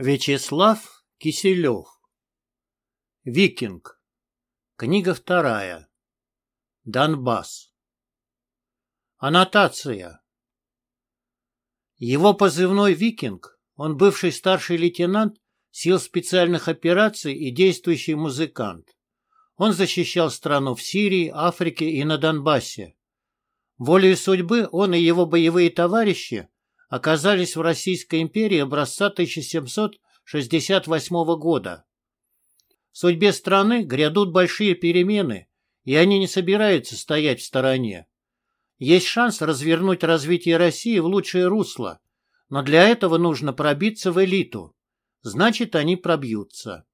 Вячеслав Киселев. Викинг. Книга вторая. Донбасс. Аннотация. Его позывной «Викинг», он бывший старший лейтенант сил специальных операций и действующий музыкант. Он защищал страну в Сирии, Африке и на Донбассе. Волею судьбы он и его боевые товарищи оказались в Российской империи образца 1768 года. В судьбе страны грядут большие перемены, и они не собираются стоять в стороне. Есть шанс развернуть развитие России в лучшее русло, но для этого нужно пробиться в элиту. Значит, они пробьются.